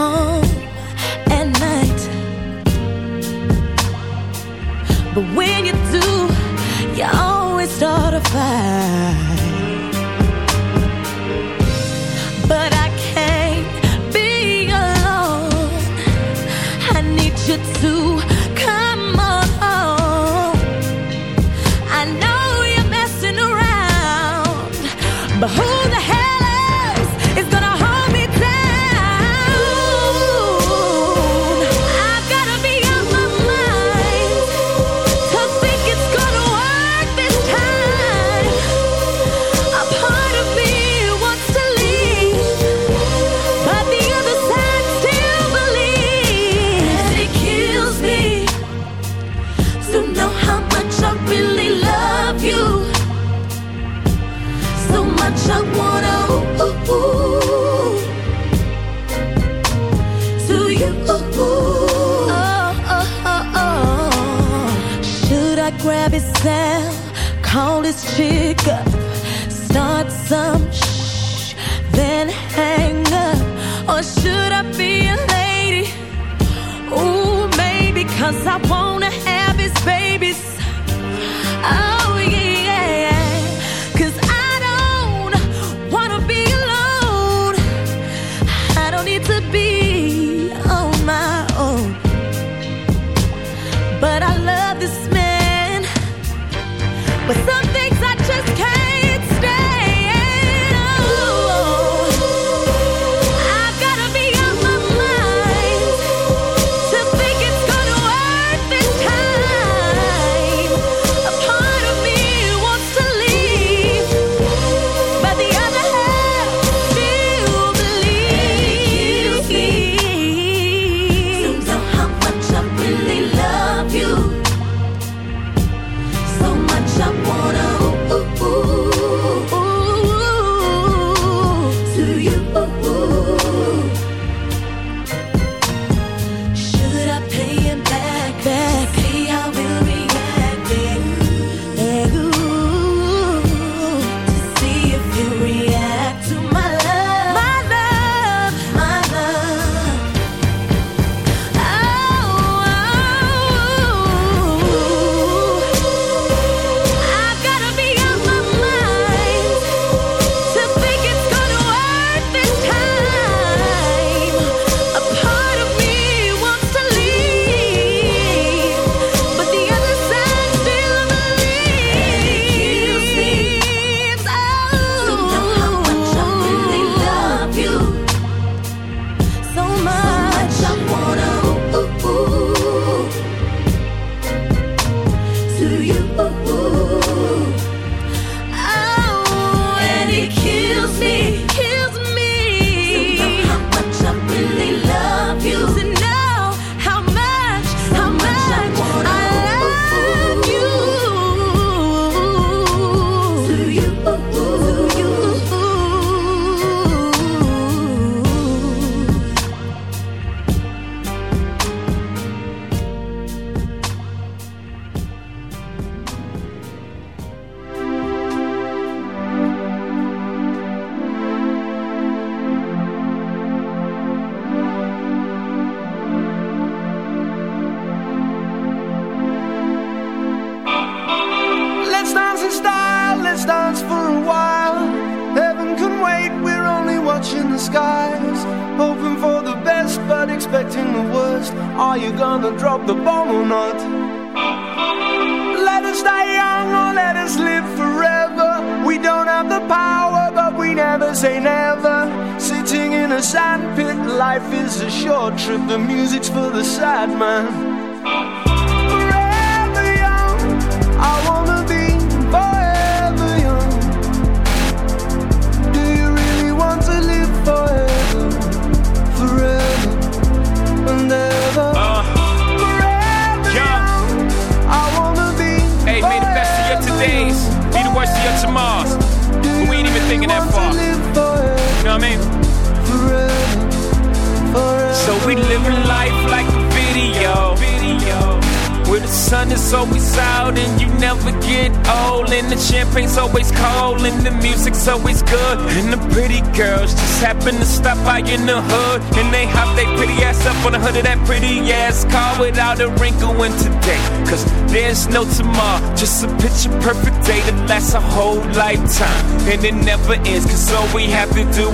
home But some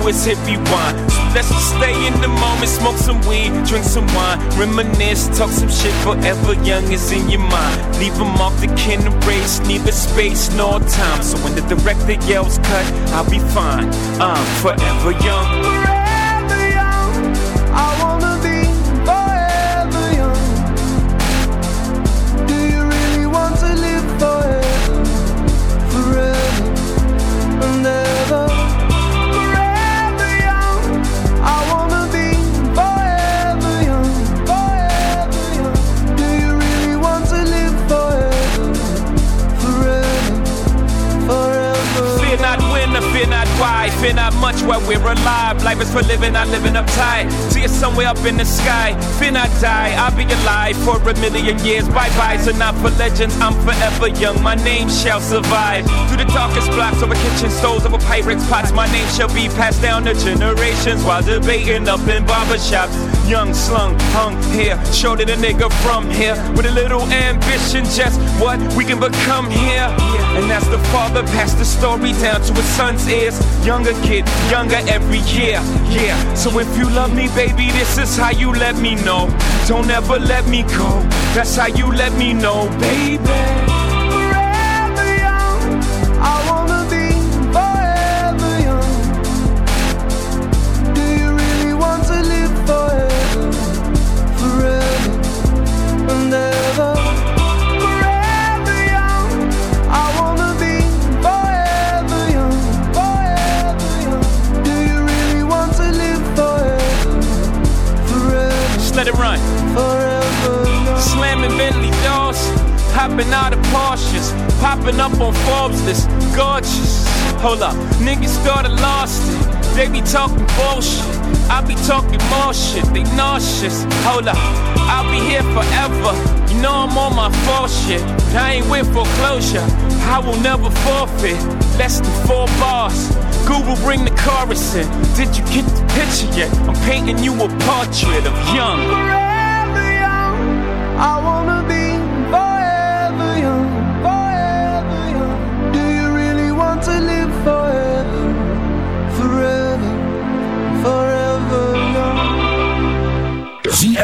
is hit. So let's just stay in the moment, smoke some weed, drink some wine, reminisce, talk some shit forever young is in your mind. Leave them off the kin race, neither space nor time. So when the director yells cut, I'll be fine. I'm forever young. been up much while we're alive. Life is for living, not living uptight. See it somewhere up in the sky. Fear not die. I'll be alive for a million years. Bye bye, so not for legends. I'm forever young. My name shall survive. Through the darkest blocks over kitchen stoves, over pirates' pots. My name shall be passed down to generations while debating up in barbershops. Young, slung, hung here. Shorter the nigga from here. With a little ambition, just what we can become here. And as the father passed the story down to his son's ears. Younger kid, younger every year. Yeah. So if you love me, baby, this is how you let me know. Don't ever let me go. That's how you let me know, baby. Let it run. Slamming Bentley doors, hopping out of Porsches, popping up on Forbes list, gorgeous. Hold up, niggas started lost it. They be talking bullshit, I be talking more shit. They nauseous. Hold up, I'll be here forever. You know I'm on my full shit, I ain't with foreclosure. I will never forfeit. Less than four bars. Google bring the chorus in. Did you get the picture yet? I'm painting you a portrait of young. I wanna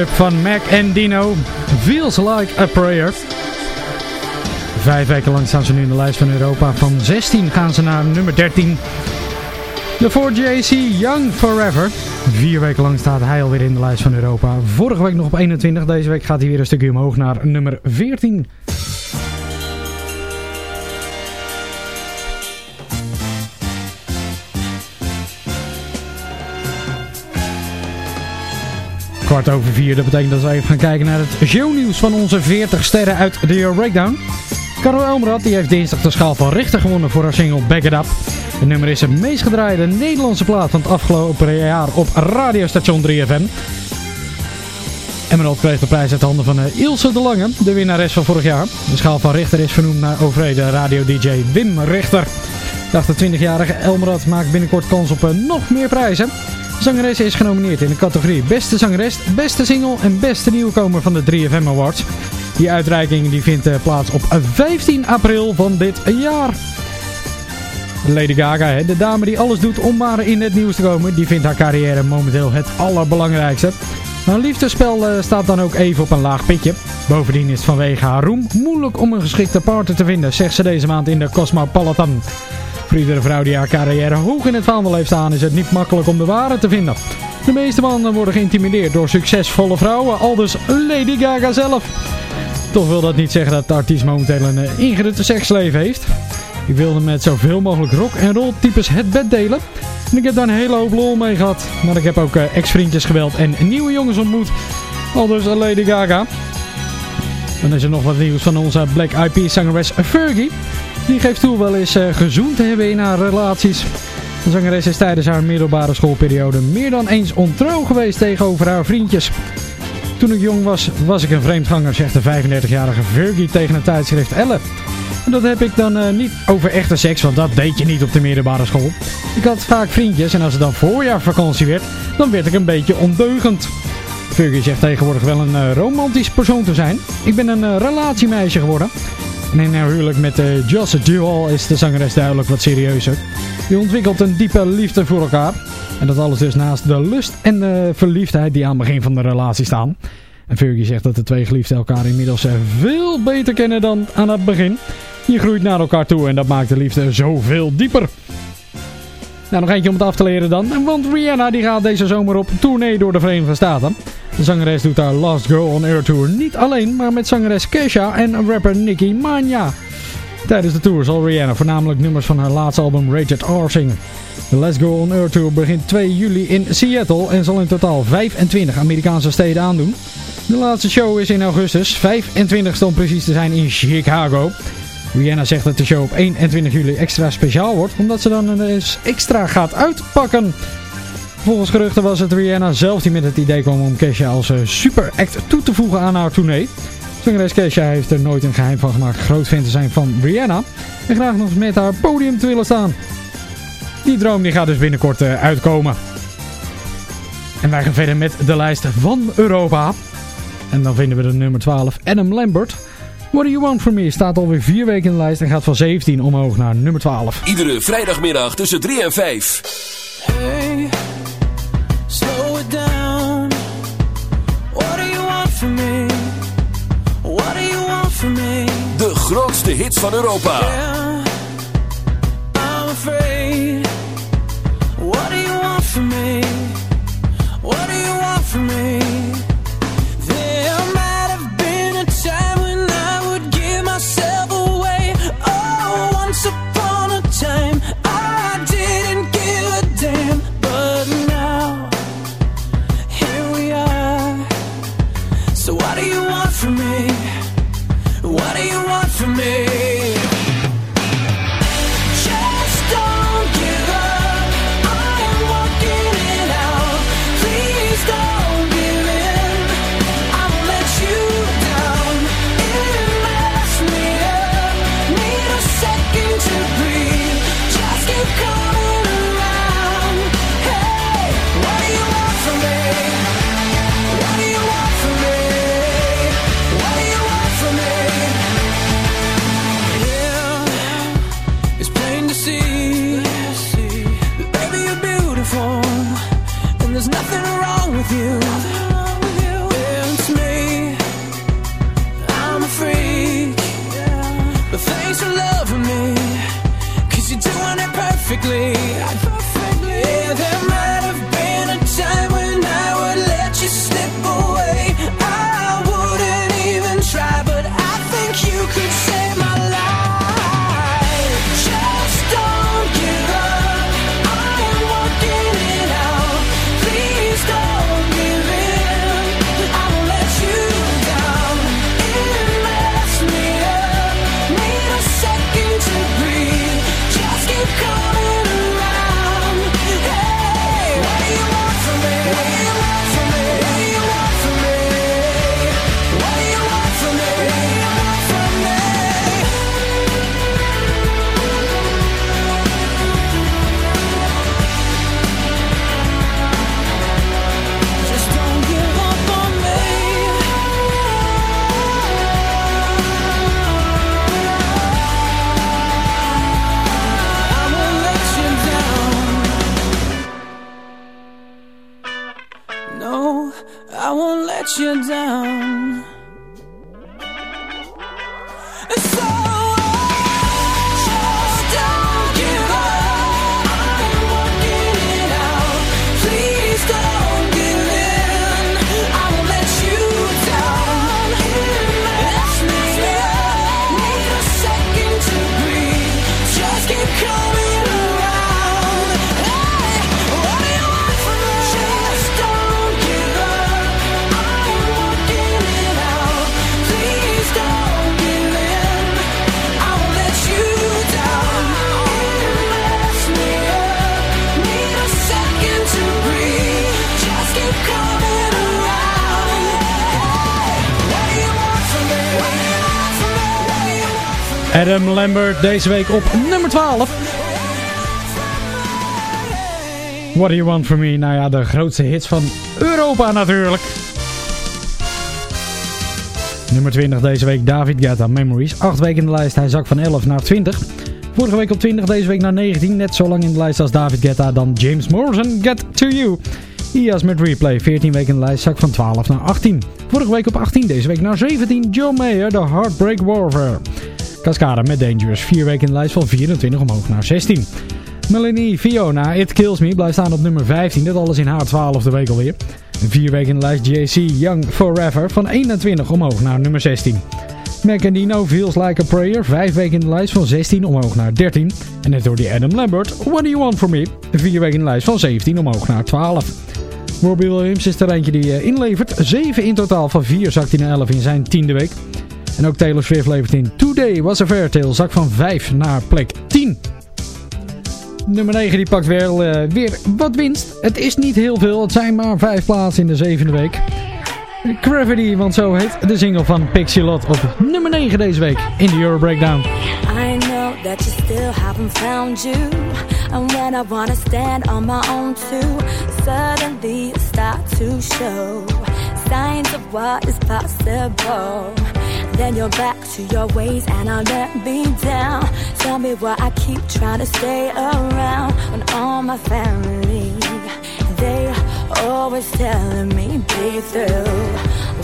Van Mac en Dino. Feels like a prayer. Vijf weken lang staan ze nu in de lijst van Europa. Van 16 gaan ze naar nummer 13. De 4JC Young Forever. Vier weken lang staat hij alweer in de lijst van Europa. Vorige week nog op 21. Deze week gaat hij weer een stukje omhoog naar nummer 14. Kwart over vier. Dat betekent dat we even gaan kijken naar het shownieuws van onze 40 sterren uit de Euro Breakdown. Carol Elmrad die heeft dinsdag de schaal van Richter gewonnen voor haar single Back It Up. Het nummer is de meest gedraaide Nederlandse plaat van het afgelopen jaar op radiostation 3FM. Emerald kreeg de prijs uit de handen van eh, Ilse de Lange, de winnares van vorig jaar. De schaal van Richter is vernoemd naar overleden radio-dj Wim Richter. De 28-jarige Elmerad maakt binnenkort kans op eh, nog meer prijzen. Zangeres is genomineerd in de categorie Beste Zangeres, Beste Single en Beste Nieuwkomer van de 3FM Awards. Die uitreiking die vindt eh, plaats op 15 april van dit jaar. Lady Gaga, de dame die alles doet om maar in het nieuws te komen, die vindt haar carrière momenteel het allerbelangrijkste. Haar liefdespel eh, staat dan ook even op een laag pitje. Bovendien is het vanwege haar roem moeilijk om een geschikte partner te vinden, zegt ze deze maand in de Cosmopolitan. Voor iedere vrouw die haar carrière hoog in het vaandel heeft staan is het niet makkelijk om de ware te vinden. De meeste mannen worden geïntimideerd door succesvolle vrouwen, al dus Lady Gaga zelf. Toch wil dat niet zeggen dat de artiest momenteel een eh, ingerutte seksleven heeft. Ik wilde met zoveel mogelijk rock en roll types het bed delen. En ik heb daar een hele hoop lol mee gehad. Maar ik heb ook eh, ex-vriendjes geweld en nieuwe jongens ontmoet. Al dus Lady Gaga. Dan is er nog wat nieuws van onze Black Peas zangeres Fergie. Die geeft toe wel eens uh, gezoend te hebben in haar relaties. De zangeres is tijdens haar middelbare schoolperiode meer dan eens ontrouw geweest tegenover haar vriendjes. Toen ik jong was, was ik een vreemdganger, zegt de 35-jarige Fergie tegen het tijdschrift Elle. Dat heb ik dan uh, niet over echte seks, want dat deed je niet op de middelbare school. Ik had vaak vriendjes en als het dan voorjaarvakantie werd, dan werd ik een beetje ondeugend. Fergie zegt tegenwoordig wel een uh, romantisch persoon te zijn. Ik ben een relatiemeisje geworden. En in haar huwelijk met uh, Joss Duval is de zangeres duidelijk wat serieuzer. Die ontwikkelt een diepe liefde voor elkaar. En dat alles dus naast de lust en de verliefdheid die aan het begin van de relatie staan. En Fergie zegt dat de twee geliefden elkaar inmiddels veel beter kennen dan aan het begin. Je groeit naar elkaar toe en dat maakt de liefde zoveel dieper. Nou, nog eentje om het af te leren dan. Want Rihanna die gaat deze zomer op tournee door de Verenigde Staten. De zangeres doet haar Last Girl on Air Tour niet alleen, maar met zangeres Kesha en rapper Nicki Mania. Tijdens de tour zal Rihanna voornamelijk nummers van haar laatste album Rated R zingen. De Let's Go On Air Tour begint 2 juli in Seattle en zal in totaal 25 Amerikaanse steden aandoen. De laatste show is in augustus, 25 om precies te zijn in Chicago. Rihanna zegt dat de show op 21 juli extra speciaal wordt, omdat ze dan eens extra gaat uitpakken. Volgens geruchten was het Rihanna zelf die met het idee kwam om Kesha als uh, super act toe te voegen aan haar tournee. Zangeres Kesha heeft er nooit een geheim van gemaakt groot fan te zijn van Rihanna en graag nog met haar podium te willen staan. Die droom die gaat dus binnenkort uh, uitkomen. En wij gaan verder met de lijst van Europa. En dan vinden we de nummer 12, Adam Lambert. What Do You Want From Me staat alweer vier weken in de lijst en gaat van 17 omhoog naar nummer 12. Iedere vrijdagmiddag tussen 3 en 5. Hey, slow it down. What do you want from me? What do you want from me? De grootste hits van Europa. Yeah, I'm afraid. What do you want from me? What do you want from me? Adam Lambert deze week op nummer 12. What do you want from me? Nou ja, de grootste hits van Europa natuurlijk. Nummer 20 deze week David Guetta Memories. 8 weken in de lijst, hij zak van 11 naar 20. Vorige week op 20, deze week naar 19. Net zo lang in de lijst als David Guetta dan James Morrison, Get To You. IAS met Replay, 14 weken in de lijst, zak van 12 naar 18. Vorige week op 18, deze week naar 17. Joe Mayer, The Heartbreak Warfare. Cascada met Dangerous. Vier weken in de lijst van 24 omhoog naar 16. Melanie Fiona, It Kills Me, blijft staan op nummer 15. Dat alles in haar twaalfde week alweer. Vier weken in de lijst JC Young Forever van 21 omhoog naar nummer 16. Macandino Feels Like a Prayer. Vijf weken in de lijst van 16 omhoog naar 13. En net door die Adam Lambert, What Do You Want From Me? Vier weken in de lijst van 17 omhoog naar 12. Robbie Williams is er eentje die eh, inlevert. 7 in totaal van 4 zakt hij naar 11 in zijn tiende week. En ook Taylor Swift levert in Today Was a Fairtale. Zak van 5 naar plek 10. Nummer 9 die pakt weer, uh, weer wat winst. Het is niet heel veel. Het zijn maar 5 plaatsen in de zevende week. Gravity, want zo heet de single van Pixie Lot op nummer 9 deze week in de Euro Breakdown. I know that you still haven't found you. And when I wanna stand on my own too, suddenly start to show signs of what is possible. Then you're back to your ways and I let me down. Tell me why I keep trying to stay around when all my family they always telling me be through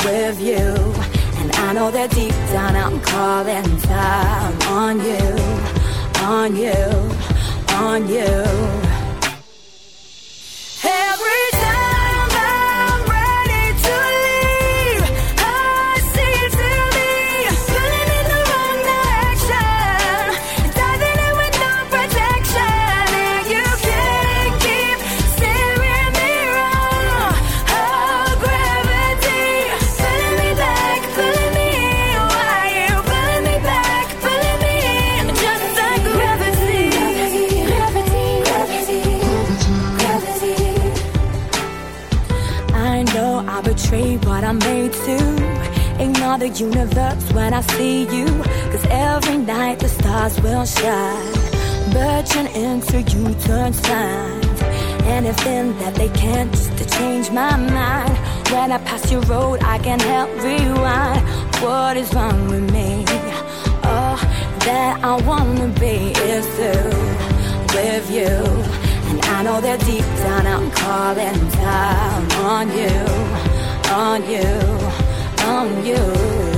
with you. And I know that deep down I'm calling time on you, on you, on you. The universe when I see you. Cause every night the stars will shine. Birching into you turn signs. Anything that they can't just to change my mind. When I pass your road, I can help rewind. What is wrong with me? Oh, that I wanna be is through with you. I know that deep down I'm calling down on you, on you on you.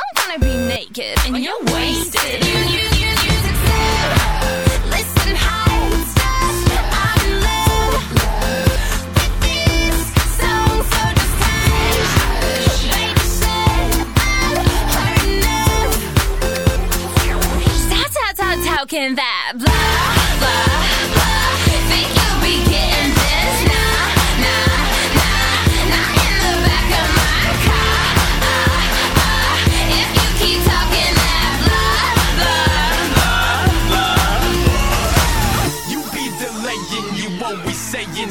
Gonna be naked and you're wasted. You, you, you, you succeed. Listen, high stars, I'm in love with this song, so just hush. Baby said I've heard enough. How, how, how, how can that blah,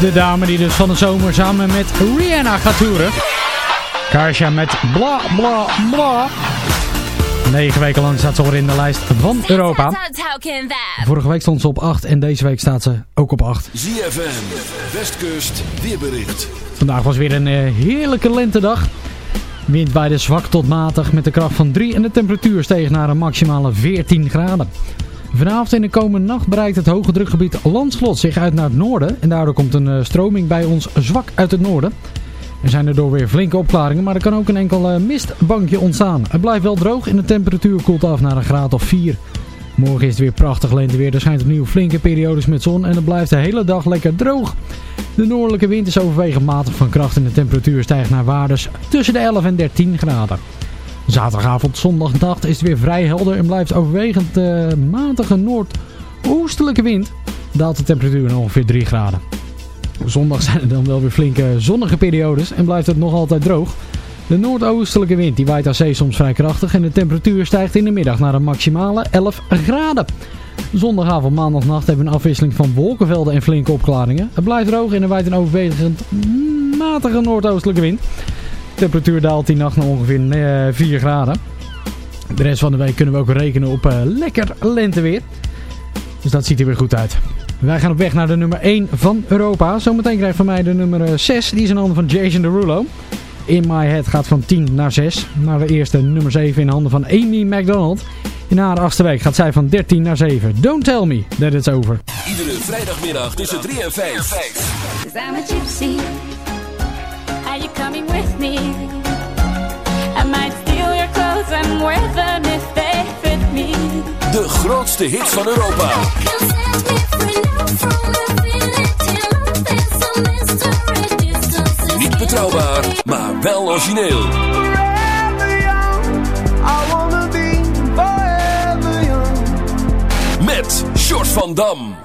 De dame die dus van de zomer samen met Rihanna gaat toeren. Karsha met bla bla bla. Negen weken lang staat ze al in de lijst van Europa. Vorige week stond ze op 8 en deze week staat ze ook op 8. ZFM, Westkust, weerbericht. Vandaag was weer een eh, heerlijke lentedag. Wind waaide zwak tot matig met de kracht van 3 en de temperatuur steeg naar een maximale 14 graden. Vanavond en de komende nacht bereikt het hoge drukgebied Landslot zich uit naar het noorden. En daardoor komt een eh, stroming bij ons zwak uit het noorden. Er zijn erdoor weer flinke opklaringen, maar er kan ook een enkel eh, mistbankje ontstaan. Het blijft wel droog en de temperatuur koelt af naar een graad of 4. Morgen is het weer prachtig lenteweer. Er schijnt opnieuw flinke periodes met zon en het blijft de hele dag lekker droog. De noordelijke wind is overwegend matig van kracht en de temperatuur stijgt naar waardes tussen de 11 en 13 graden. Zaterdagavond, zondagnacht is het weer vrij helder en blijft overwegend eh, matige noordoostelijke wind. Daalt de temperatuur naar ongeveer 3 graden. Zondag zijn er dan wel weer flinke zonnige periodes en blijft het nog altijd droog. De noordoostelijke wind die waait aan zee soms vrij krachtig en de temperatuur stijgt in de middag naar een maximale 11 graden. Zondagavond, maandagnacht hebben we een afwisseling van wolkenvelden en flinke opklaringen. Het blijft droog en er waait een overwegend matige noordoostelijke wind. De temperatuur daalt die nacht naar ongeveer eh, 4 graden. De rest van de week kunnen we ook rekenen op eh, lekker lenteweer. Dus dat ziet er weer goed uit. Wij gaan op weg naar de nummer 1 van Europa. Zometeen krijgt van mij de nummer 6. Die is in handen van Jason Derulo. In My Head gaat van 10 naar 6. Maar de eerste nummer 7 in handen van Amy McDonald. In haar achtste week gaat zij van 13 naar 7. Don't tell me that it's over. Iedere vrijdagmiddag tussen 3 en 5. Are you coming with me? I might steal your clothes and wear them if they fit me. De grootste hits van Europa. Niet betrouwbaar, maar wel origineel. Met Short van Dam.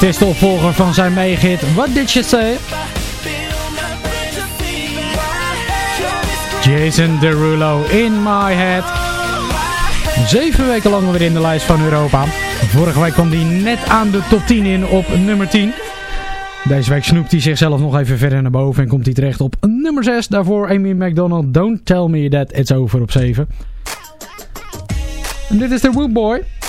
Het is de opvolger van zijn meegit What Did You Say? Jason Derulo in my head. Zeven weken lang weer in de lijst van Europa. Vorige week kwam hij net aan de top 10 in op nummer 10. Deze week snoept hij zichzelf nog even verder naar boven en komt hij terecht op nummer 6. Daarvoor Amy McDonald, Don't Tell Me That It's Over op 7. En dit is de Woodboy. Boy.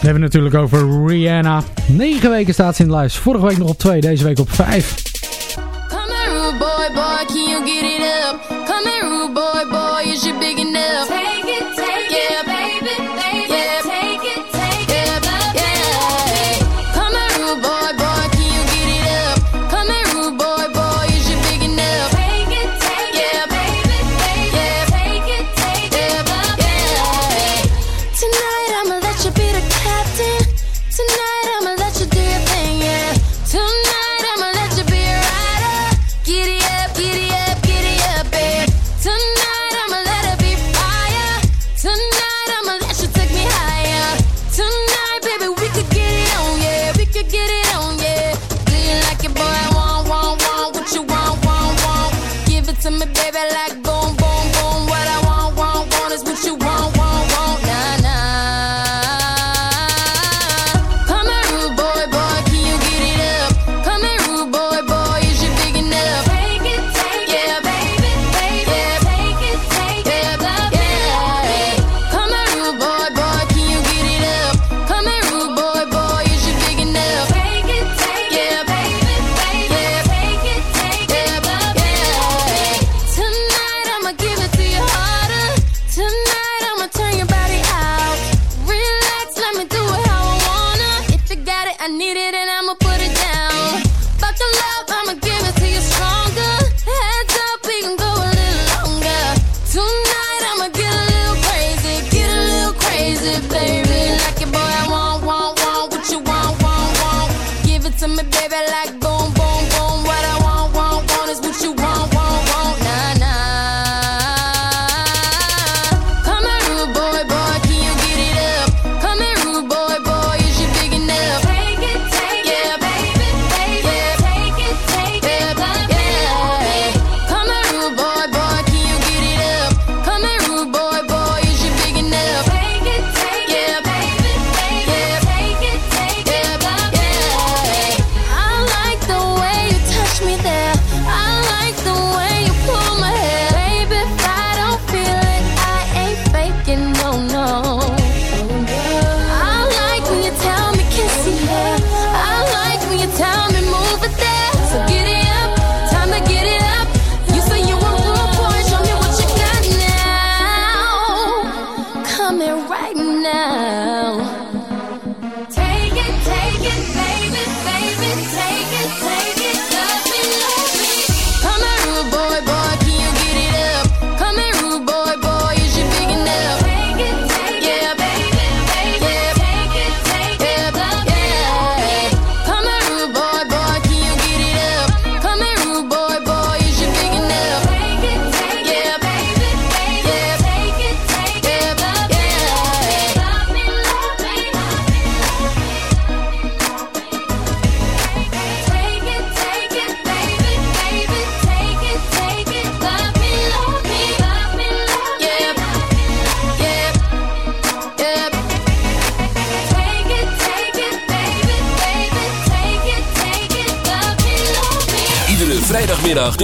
We hebben het natuurlijk over Rihanna. 9 weken staat ze in de lijst. Vorige week nog op 2, deze week op 5.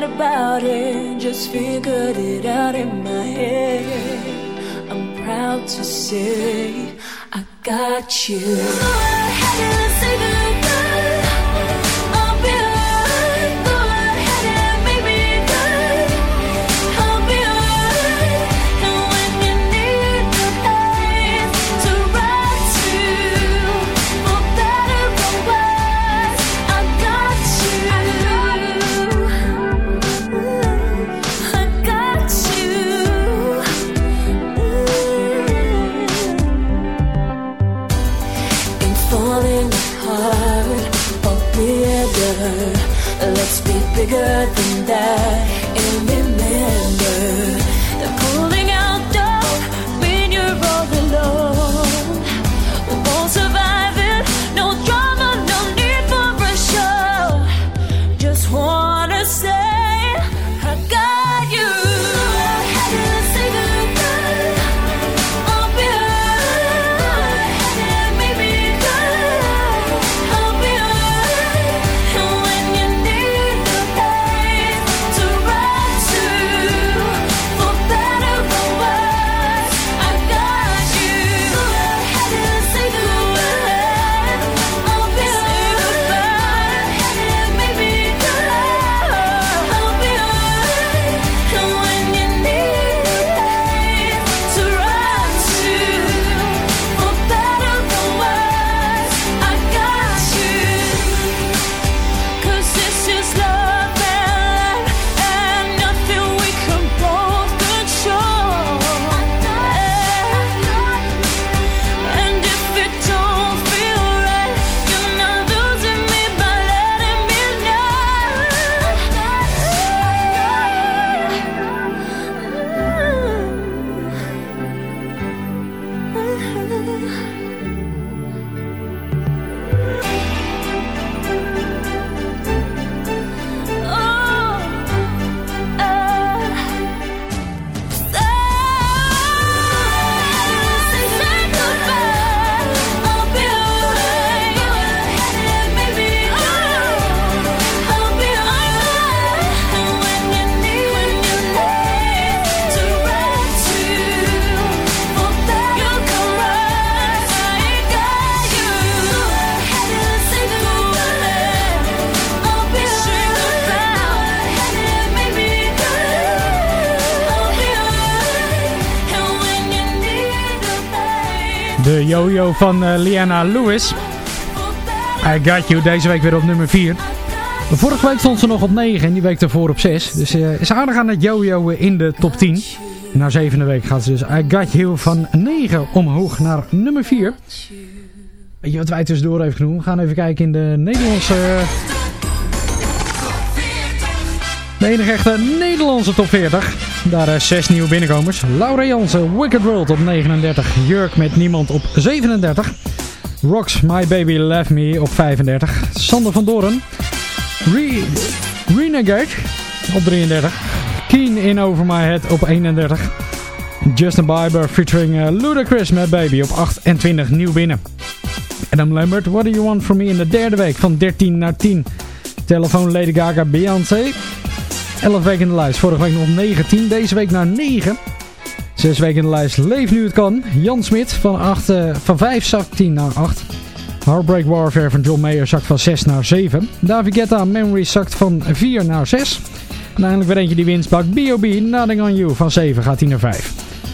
mad about it, just figured it out in my head. I'm proud to say I got you. Let's be bigger than that. De yo-yo van eh, Liana Lewis. I Got You, deze week weer op nummer 4. Vorige week stond ze nog op 9 en die week daarvoor op 6. Dus eh is aardig aan het yo-yo in de top 10. En na zevende week gaat ze dus I Got You van 9 omhoog naar nummer 4. Weet je wat wij tussendoor even genoemd? We gaan even kijken in de Nederlandse... De enige echte Nederlandse top 40. Daar uh, zes nieuwe binnenkomers. Laura Jansen, Wicked World op 39. Jurk met Niemand op 37. Rocks, My Baby Left Me op 35. Sander van Doren. Re Renegade op 33. Keen in Over My Head op 31. Justin Bieber featuring uh, Ludacris met Baby op 28 nieuw binnen. Adam Lambert, What Do You Want From Me in de derde week van 13 naar 10. Telefoon Lady Gaga, Beyoncé. 11 weken in de lijst. Vorige week nog 19. Deze week naar 9. 6 weken in de lijst. Leef nu het kan. Jan Smit van, 8, uh, van 5 zakt 10 naar 8. Heartbreak Warfare van John Mayer zakt van 6 naar 7. David Memory zakt van 4 naar 6. En eindelijk weer eentje die winst. B.O.B. Nothing on You van 7 gaat 10 naar 5.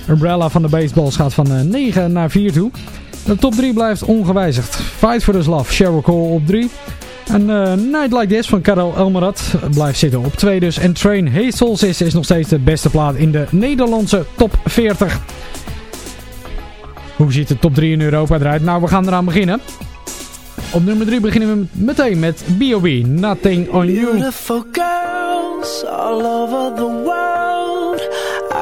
Umbrella van de Baseballs gaat van uh, 9 naar 4 toe. De top 3 blijft ongewijzigd. Fight for This Love, Sheryl Cole op 3. En uh, Night Like This van Karel Elmerat blijft zitten op 2 dus. En Train Soul Sister is nog steeds de beste plaat in de Nederlandse top 40. Hoe ziet de top 3 in Europa eruit? Nou, we gaan eraan beginnen. Op nummer 3 beginnen we meteen met B.O.B. Nothing on You. Beautiful girls all over the world.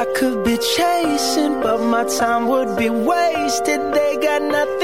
I could be chasing, but my time would be wasted. They got nothing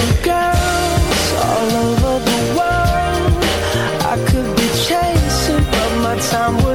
time will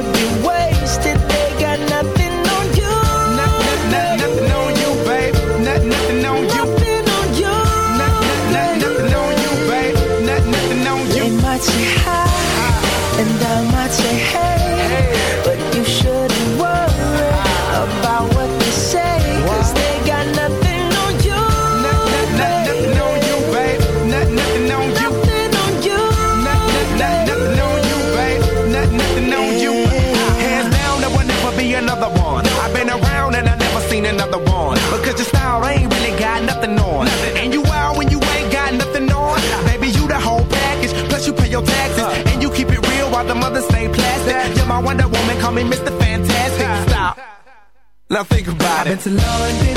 me Mr. Fantastic. Stop. Now think about it. I've been to London.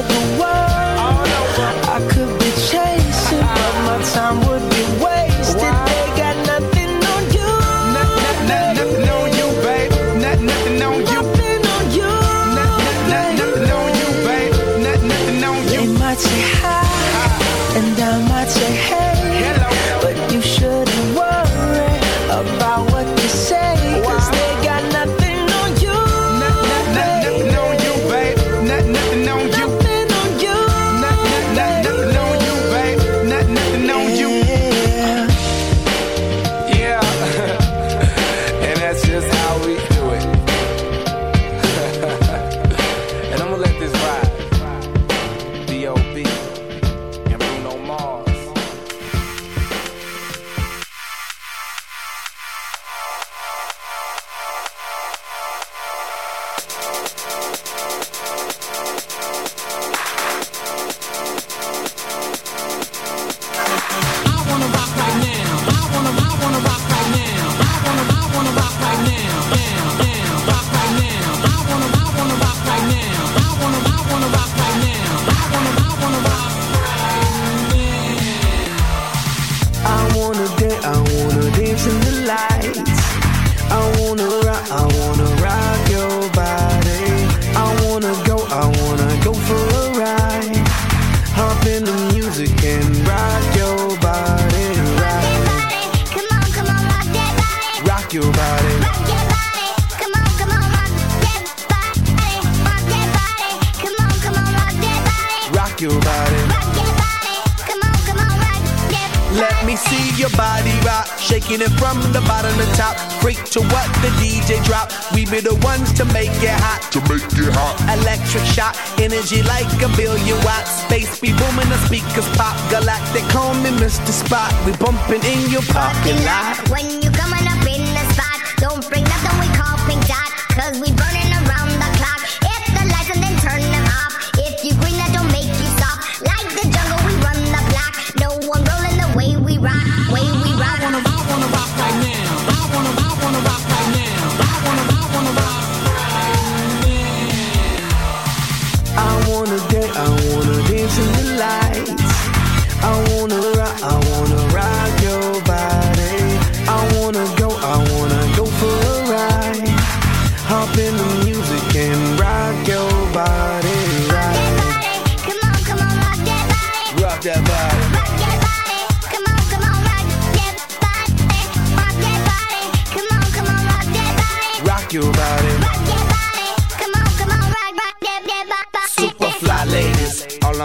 the spot. We bumping in your parking lot. When you coming up in the spot, don't bring nothing we call pink dot, cause we burning.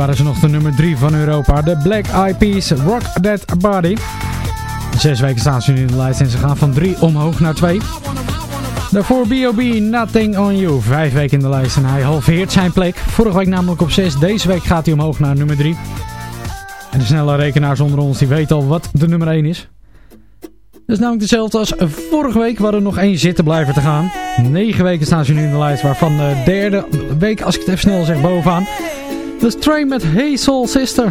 waren ze nog de nummer 3 van Europa. De Black Eyed Peas Rock That Body. Zes weken staan ze nu in de lijst en ze gaan van 3 omhoog naar 2. Daarvoor B.O.B. Nothing On You. Vijf weken in de lijst en hij halveert zijn plek. Vorige week namelijk op 6. Deze week gaat hij omhoog naar nummer 3. En de snelle rekenaars onder ons die weten al wat de nummer 1 is. Dat is namelijk dezelfde als vorige week, waar er nog één zitten blijven te gaan. 9 weken staan ze nu in de lijst, waarvan de derde week, als ik het even snel zeg, bovenaan. Is Train met Hey Soul Sister.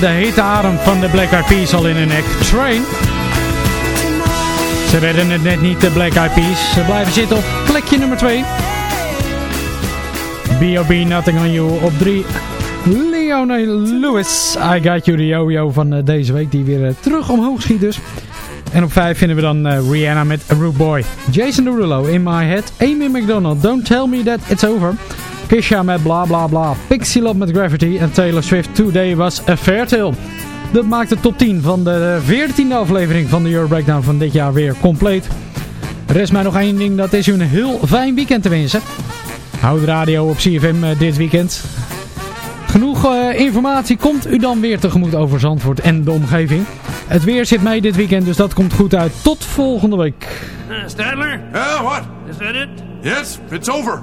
De hete adem van de Black Eyed Peas al in hun nek. Train. Ze redden het net niet, de Black Eyed Peas. Ze blijven zitten op plekje nummer 2. B.O.B. Nothing on You op 3. Leona Lewis, I Got You, de yo-yo van eh, deze week, die weer eh, terug omhoog schiet dus. En op 5 vinden we dan eh, Rihanna met Rude Boy. Jason Derulo, In My Head. Amy McDonald, Don't Tell Me That It's Over. Kisha met Bla Bla Bla. Pixie Love met Gravity. En Taylor Swift, Today Was a Fair Tale. Dat maakt de top 10 van de 14e aflevering van de Euro Breakdown van dit jaar weer compleet. Rest mij nog één ding, dat is u een heel fijn weekend te wensen. Houd de radio op CFM eh, dit weekend. Genoeg eh, informatie komt u dan weer tegemoet over Zandvoort en de omgeving. Het weer zit mee dit weekend, dus dat komt goed uit. Tot volgende week. Uh, Stadler? Yeah, what? Is that it? Yes, it's over.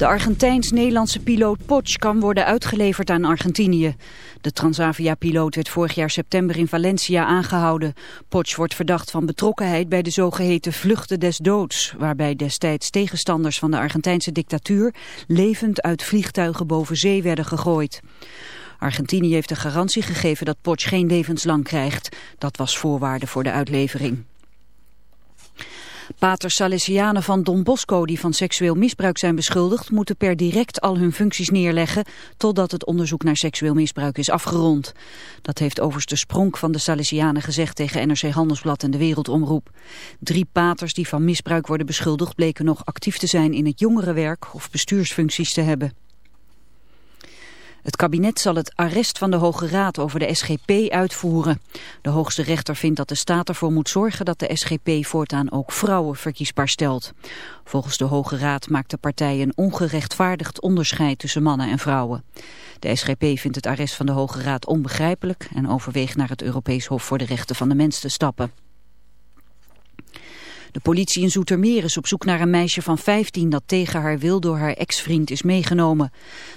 De Argentijns-Nederlandse piloot Potsch kan worden uitgeleverd aan Argentinië. De Transavia-piloot werd vorig jaar september in Valencia aangehouden. Potsch wordt verdacht van betrokkenheid bij de zogeheten vluchten des doods... waarbij destijds tegenstanders van de Argentijnse dictatuur... levend uit vliegtuigen boven zee werden gegooid. Argentinië heeft de garantie gegeven dat Potsch geen levenslang krijgt. Dat was voorwaarde voor de uitlevering. Paters Salesianen van Don Bosco die van seksueel misbruik zijn beschuldigd... moeten per direct al hun functies neerleggen... totdat het onderzoek naar seksueel misbruik is afgerond. Dat heeft overste Spronk van de Salesianen gezegd tegen NRC Handelsblad en de Wereldomroep. Drie paters die van misbruik worden beschuldigd... bleken nog actief te zijn in het jongerenwerk of bestuursfuncties te hebben. Het kabinet zal het arrest van de Hoge Raad over de SGP uitvoeren. De hoogste rechter vindt dat de staat ervoor moet zorgen dat de SGP voortaan ook vrouwen verkiesbaar stelt. Volgens de Hoge Raad maakt de partij een ongerechtvaardigd onderscheid tussen mannen en vrouwen. De SGP vindt het arrest van de Hoge Raad onbegrijpelijk en overweegt naar het Europees Hof voor de Rechten van de Mens te stappen. De politie in Zoetermeer is op zoek naar een meisje van 15 dat tegen haar wil door haar ex-vriend is meegenomen.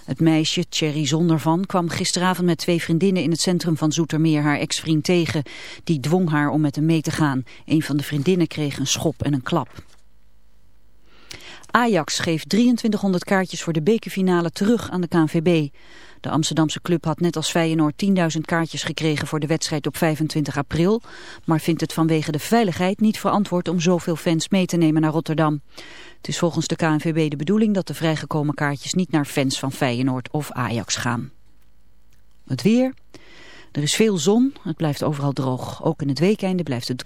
Het meisje, Thierry Zondervan, kwam gisteravond met twee vriendinnen in het centrum van Zoetermeer haar ex-vriend tegen. Die dwong haar om met hem mee te gaan. Een van de vriendinnen kreeg een schop en een klap. Ajax geeft 2300 kaartjes voor de bekerfinale terug aan de KNVB. De Amsterdamse club had net als Feyenoord 10.000 kaartjes gekregen voor de wedstrijd op 25 april, maar vindt het vanwege de veiligheid niet verantwoord om zoveel fans mee te nemen naar Rotterdam. Het is volgens de KNVB de bedoeling dat de vrijgekomen kaartjes niet naar fans van Feyenoord of Ajax gaan. Het weer. Er is veel zon, het blijft overal droog. Ook in het weekende blijft het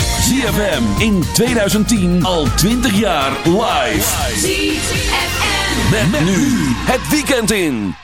ZFM in 2010 al 20 jaar live. ZFM. Met nu het weekend in.